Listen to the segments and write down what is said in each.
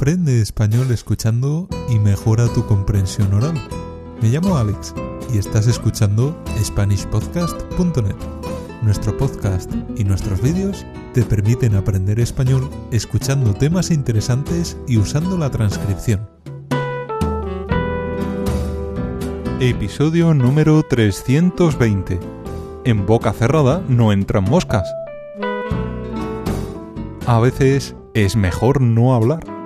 Aprende español escuchando y mejora tu comprensión oral. Me llamo Alex y estás escuchando SpanishPodcast.net. Nuestro podcast y nuestros vídeos te permiten aprender español escuchando temas interesantes y usando la transcripción. Episodio número 320. En boca cerrada no entran moscas. A veces es mejor no hablar.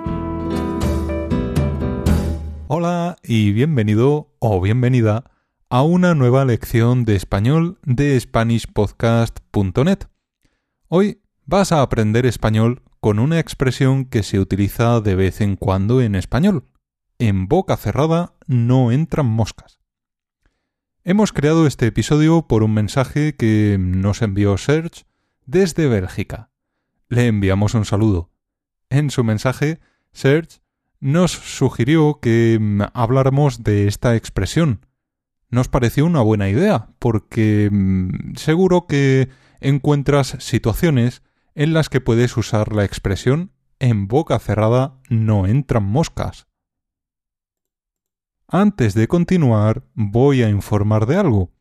Hola y bienvenido o bienvenida a una nueva lección de español de SpanishPodcast.net. Hoy vas a aprender español con una expresión que se utiliza de vez en cuando en español. En boca cerrada no entran moscas. Hemos creado este episodio por un mensaje que nos envió Serge desde Bélgica. Le enviamos un saludo. En su mensaje, Serge nos sugirió que mm, habláramos de esta expresión. Nos pareció una buena idea, porque mm, seguro que encuentras situaciones en las que puedes usar la expresión en boca cerrada no entran moscas. Antes de continuar, voy a informar de algo.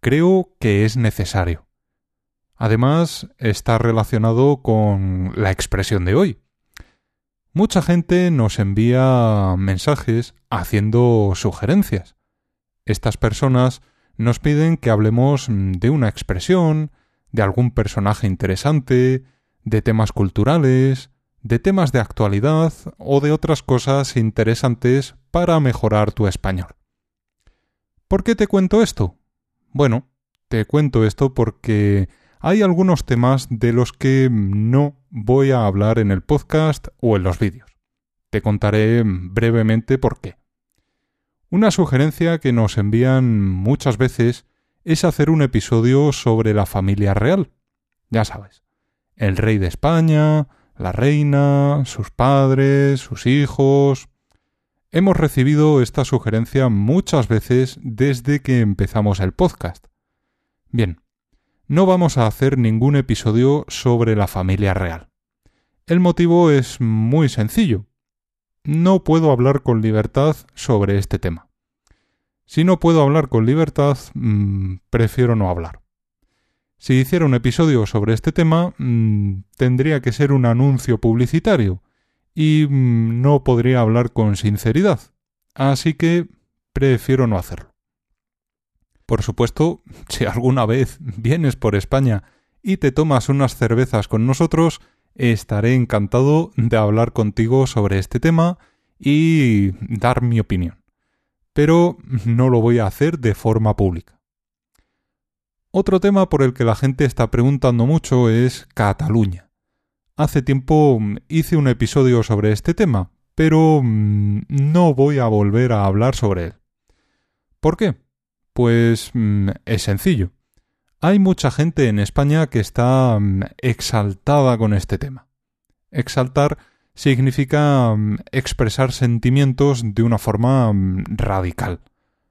Creo que es necesario. Además, está relacionado con la expresión de hoy. Mucha gente nos envía mensajes haciendo sugerencias. Estas personas nos piden que hablemos de una expresión, de algún personaje interesante, de temas culturales, de temas de actualidad o de otras cosas interesantes para mejorar tu español. ¿Por qué te cuento esto? Bueno, te cuento esto porque hay algunos temas de los que no voy a hablar en el podcast o en los vídeos. Te contaré brevemente por qué. Una sugerencia que nos envían muchas veces es hacer un episodio sobre la familia real. Ya sabes, el rey de España, la reina, sus padres, sus hijos. Hemos recibido esta sugerencia muchas veces desde que empezamos el podcast. Bien, no vamos a hacer ningún episodio sobre la familia real. El motivo es muy sencillo. No puedo hablar con libertad sobre este tema. Si no puedo hablar con libertad, mm, prefiero no hablar. Si hiciera un episodio sobre este tema, mm, tendría que ser un anuncio publicitario y mm, no podría hablar con sinceridad. Así que prefiero no hacerlo. Por supuesto, si alguna vez vienes por España y te tomas unas cervezas con nosotros, estaré encantado de hablar contigo sobre este tema y dar mi opinión. Pero no lo voy a hacer de forma pública. Otro tema por el que la gente está preguntando mucho es Cataluña. Hace tiempo hice un episodio sobre este tema, pero mm, no voy a volver a hablar sobre él. ¿Por qué? Pues mm, es sencillo. Hay mucha gente en España que está mm, exaltada con este tema. Exaltar significa mm, expresar sentimientos de una forma radical,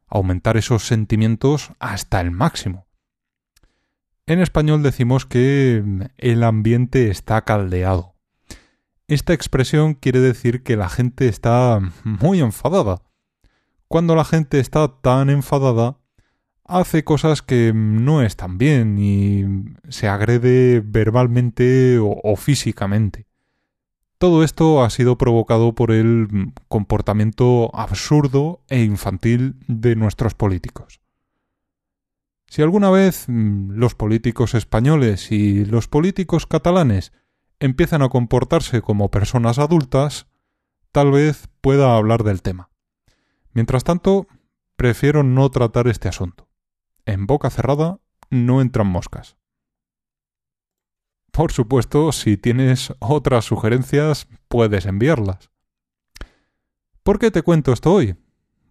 aumentar esos sentimientos hasta el máximo. En español decimos que el ambiente está caldeado. Esta expresión quiere decir que la gente está muy enfadada. Cuando la gente está tan enfadada, hace cosas que no están bien y se agrede verbalmente o, físicamente. Todo esto ha sido provocado por el comportamiento absurdo e infantil de nuestros políticos. Si alguna vez mm, los políticos españoles y los políticos catalanes empiezan a comportarse como personas adultas, tal vez pueda hablar del tema. Mientras tanto, prefiero no tratar este asunto en boca cerrada no entran moscas. Por supuesto, si tienes otras sugerencias, puedes enviarlas. ¿Por qué te cuento esto hoy?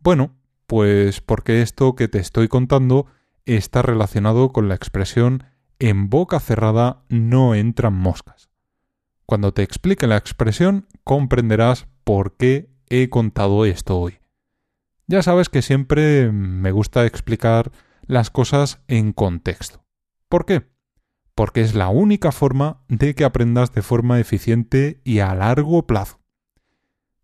Bueno, pues porque esto que te estoy contando está relacionado con la expresión en boca cerrada no entran moscas. Cuando te explique la expresión comprenderás por qué he contado esto hoy. Ya sabes que siempre me gusta explicar las cosas en contexto. ¿Por qué? Porque es la única forma de que aprendas de forma eficiente y a largo plazo.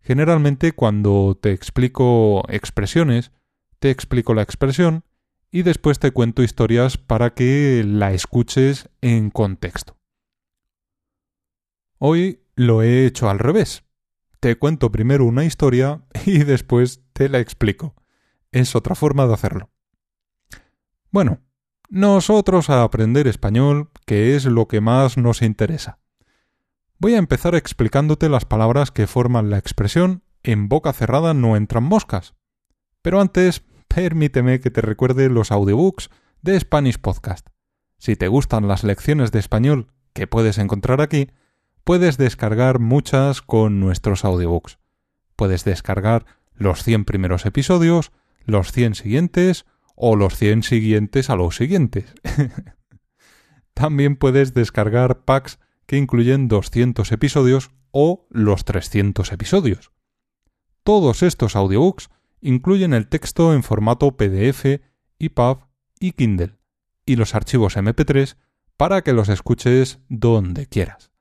Generalmente cuando te explico expresiones, te explico la expresión y después te cuento historias para que la escuches en contexto. Hoy lo he hecho al revés. Te cuento primero una historia y después te la explico. Es otra forma de hacerlo. Bueno, nosotros a aprender español, que es lo que más nos interesa. Voy a empezar explicándote las palabras que forman la expresión en boca cerrada no entran moscas. Pero antes, permíteme que te recuerde los audiobooks de Spanish Podcast. Si te gustan las lecciones de español que puedes encontrar aquí, puedes descargar muchas con nuestros audiobooks. Puedes descargar los 100 primeros episodios, los 100 siguientes o los 100 siguientes a los siguientes. También puedes descargar packs que incluyen 200 episodios o los 300 episodios. Todos estos audiobooks incluyen el texto en formato PDF, EPUB y Kindle, y los archivos MP3 para que los escuches donde quieras.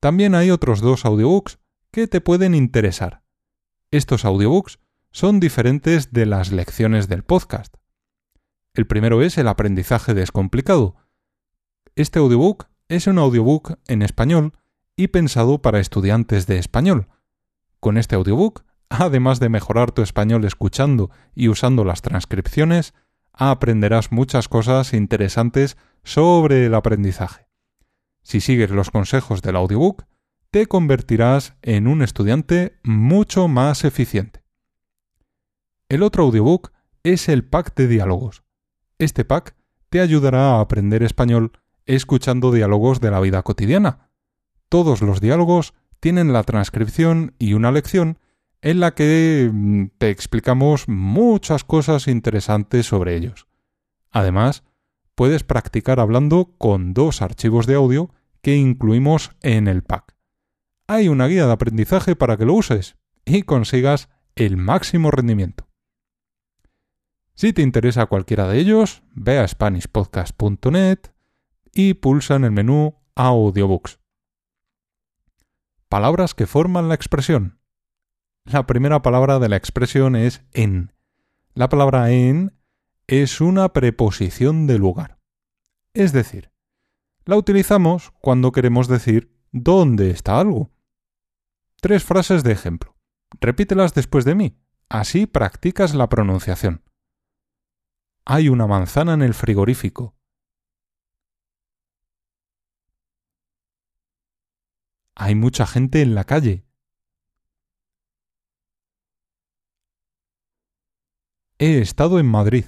También hay otros dos audiobooks que te pueden interesar. Estos audiobooks son diferentes de las lecciones del podcast. El primero es El aprendizaje descomplicado. Este audiobook es un audiobook en español y pensado para estudiantes de español. Con este audiobook, además de mejorar tu español escuchando y usando las transcripciones, aprenderás muchas cosas interesantes sobre el aprendizaje. Si sigues los consejos del audiobook, te convertirás en un estudiante mucho más eficiente. El otro audiobook es el pack de diálogos. Este pack te ayudará a aprender español escuchando diálogos de la vida cotidiana. Todos los diálogos tienen la transcripción y una lección en la que mm, te explicamos muchas cosas interesantes sobre ellos. Además, puedes practicar hablando con dos archivos de audio que incluimos en el pack. Hay una guía de aprendizaje para que lo uses y consigas el máximo rendimiento. Si te interesa cualquiera de ellos, ve a SpanishPodcast.net y pulsa en el menú Audiobooks. Palabras que forman la expresión. La primera palabra de la expresión es en. La palabra en es una preposición de lugar. Es decir, la utilizamos cuando queremos decir dónde está algo. Tres frases de ejemplo. Repítelas después de mí. Así practicas la pronunciación. Hay una manzana en el frigorífico. Hay mucha gente en la calle. He estado en Madrid.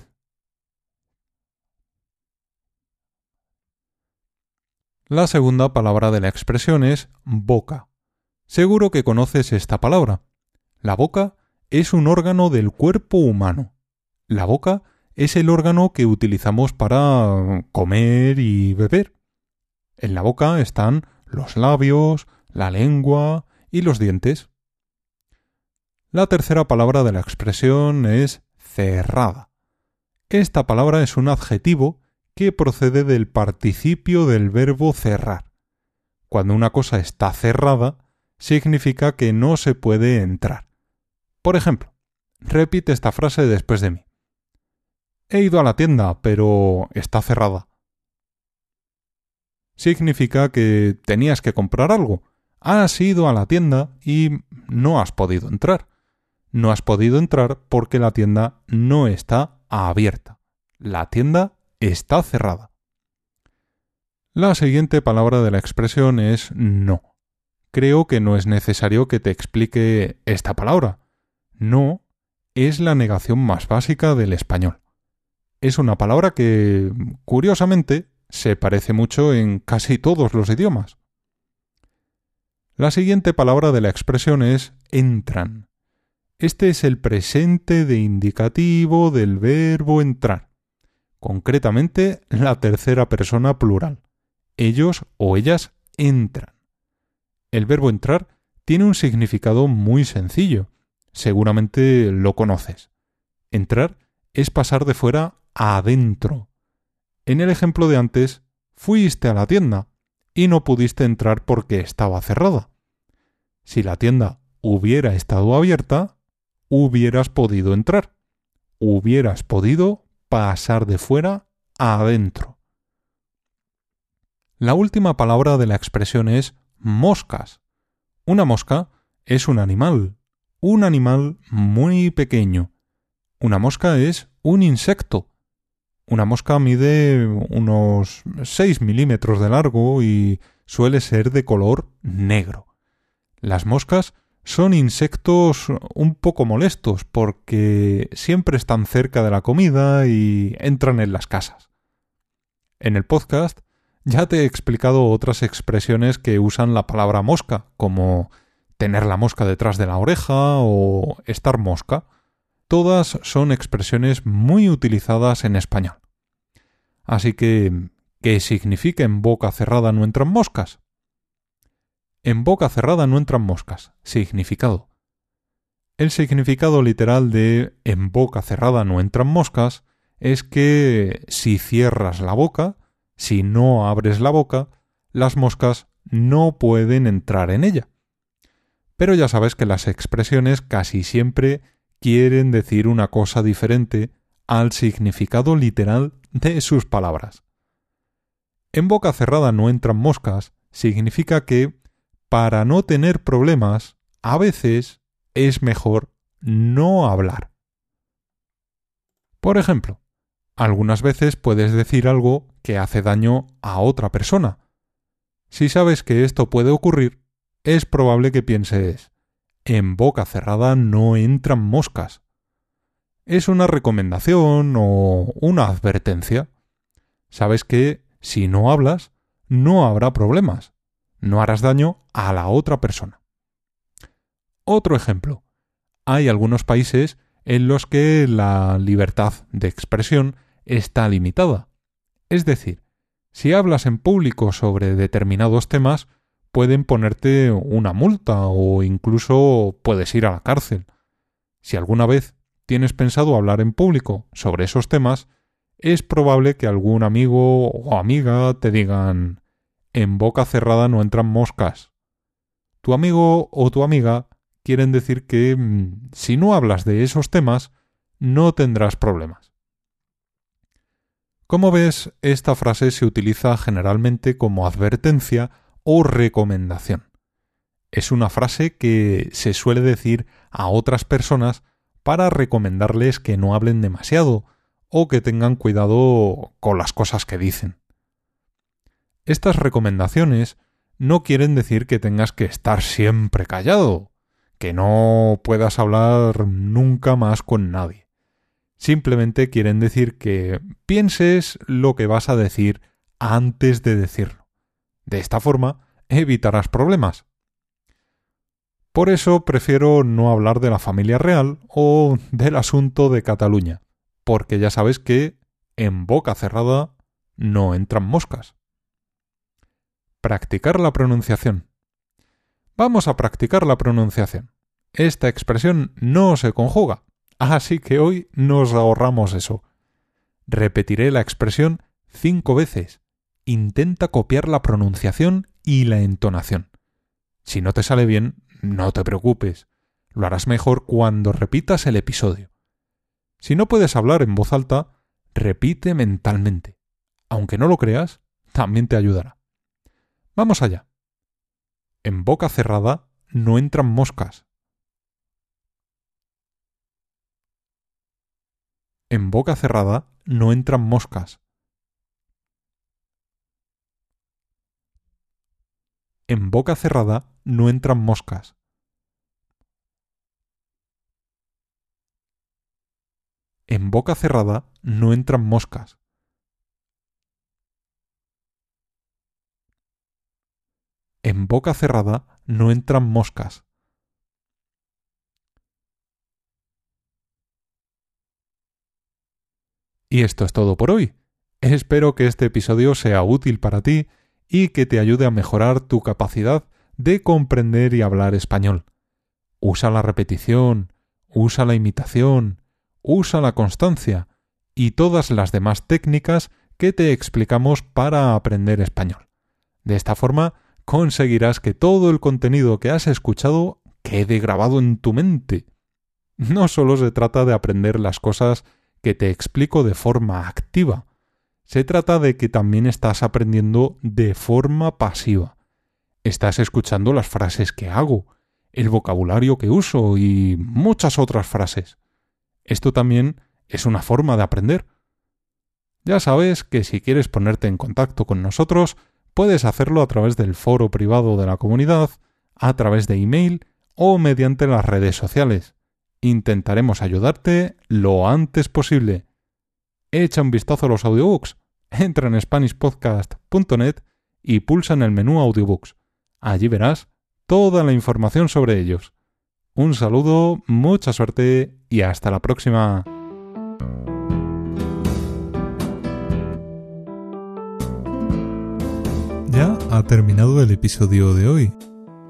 La segunda palabra de la expresión es boca. Seguro que conoces esta palabra. La boca es un órgano del cuerpo humano. La boca es el órgano que utilizamos para comer y beber. En la boca están los labios, la lengua y los dientes. La tercera palabra de la expresión es cerrada. Esta palabra es un adjetivo que procede del participio del verbo cerrar. Cuando una cosa está cerrada, significa que no se puede entrar. Por ejemplo, repite esta frase después de mí. He ido a la tienda, pero está cerrada. Significa que tenías que comprar algo, has ido a la tienda y no has podido entrar. No has podido entrar porque la tienda no está abierta. La tienda está cerrada. La siguiente palabra de la expresión es no. Creo que no es necesario que te explique esta palabra. No es la negación más básica del español. Es una palabra que, curiosamente, se parece mucho en casi todos los idiomas. La siguiente palabra de la expresión es entran. Este es el presente de indicativo del verbo entrar, concretamente la tercera persona plural. Ellos o ellas entran. El verbo entrar tiene un significado muy sencillo. Seguramente lo conoces. Entrar es pasar de fuera adentro. En el ejemplo de antes, fuiste a la tienda y no pudiste entrar porque estaba cerrada. Si la tienda hubiera estado abierta, hubieras podido entrar. Hubieras podido pasar de fuera a adentro. La última palabra de la expresión es moscas. Una mosca es un animal, un animal muy pequeño. Una mosca es un insecto. Una mosca mide unos 6 milímetros de largo y suele ser de color negro. Las moscas son insectos un poco molestos porque siempre están cerca de la comida y entran en las casas. En el podcast ya te he explicado otras expresiones que usan la palabra mosca, como tener la mosca detrás de la oreja o estar mosca. Todas son expresiones muy utilizadas en español. Así que, ¿qué significa en boca cerrada no entran moscas? En boca cerrada no entran moscas. Significado. El significado literal de en boca cerrada no entran moscas es que si cierras la boca, si no abres la boca, las moscas no pueden entrar en ella. Pero ya sabes que las expresiones casi siempre quieren decir una cosa diferente al significado literal de sus palabras. En boca cerrada no entran moscas significa que, para no tener problemas, a veces es mejor no hablar. Por ejemplo, algunas veces puedes decir algo que hace daño a otra persona. Si sabes que esto puede ocurrir, es probable que pienses en boca cerrada no entran moscas. Es una recomendación o una advertencia. Sabes que si no hablas, no habrá problemas. No harás daño a la otra persona. Otro ejemplo. Hay algunos países en los que la libertad de expresión está limitada. Es decir, si hablas en público sobre determinados temas, pueden ponerte una multa o incluso puedes ir a la cárcel. Si alguna vez tienes pensado hablar en público sobre esos temas, es probable que algún amigo o amiga te digan en boca cerrada no entran moscas. Tu amigo o tu amiga quieren decir que mm, si no hablas de esos temas, no tendrás problemas. Como ves, esta frase se utiliza generalmente como advertencia o recomendación. Es una frase que se suele decir a otras personas para recomendarles que no hablen demasiado o que tengan cuidado con las cosas que dicen. Estas recomendaciones no quieren decir que tengas que estar siempre callado, que no puedas hablar nunca más con nadie. Simplemente quieren decir que pienses lo que vas a decir antes de decirlo. De esta forma evitarás problemas. Por eso prefiero no hablar de la familia real o del asunto de Cataluña, porque ya sabes que en boca cerrada no entran moscas. Practicar la pronunciación. Vamos a practicar la pronunciación. Esta expresión no se conjuga, Así que hoy nos ahorramos eso. Repetiré la expresión cinco veces. Intenta copiar la pronunciación y la entonación. Si no te sale bien, no te preocupes. Lo harás mejor cuando repitas el episodio. Si no puedes hablar en voz alta, repite mentalmente. Aunque no lo creas, también te ayudará. Vamos allá. En boca cerrada no entran moscas. En boca cerrada no entran moscas. En boca cerrada no entran moscas. En boca cerrada no entran moscas. En boca cerrada no entran moscas. Y esto es todo por hoy. Espero que este episodio sea útil para ti y que te ayude a mejorar tu capacidad de comprender y hablar español. Usa la repetición, usa la imitación, usa la constancia y todas las demás técnicas que te explicamos para aprender español. De esta forma conseguirás que todo el contenido que has escuchado quede grabado en tu mente. No solo se trata de aprender las cosas que te explico de forma activa, se trata de que también estás aprendiendo de forma pasiva. Estás escuchando las frases que hago, el vocabulario que uso y muchas otras frases. Esto también es una forma de aprender. Ya sabes que si quieres ponerte en contacto con nosotros, puedes hacerlo a través del foro privado de la comunidad, a través de email o mediante las redes sociales. Intentaremos ayudarte lo antes posible. Echa un vistazo a los audiobooks, entra en SpanishPodcast.net y pulsa en el menú Audiobooks. Allí verás toda la información sobre ellos. Un saludo, mucha suerte y hasta la próxima. Ya ha terminado el episodio de hoy.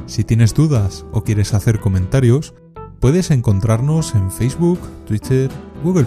Si tienes dudas o quieres hacer comentarios, puedes encontrarnos en Facebook, Twitter, Google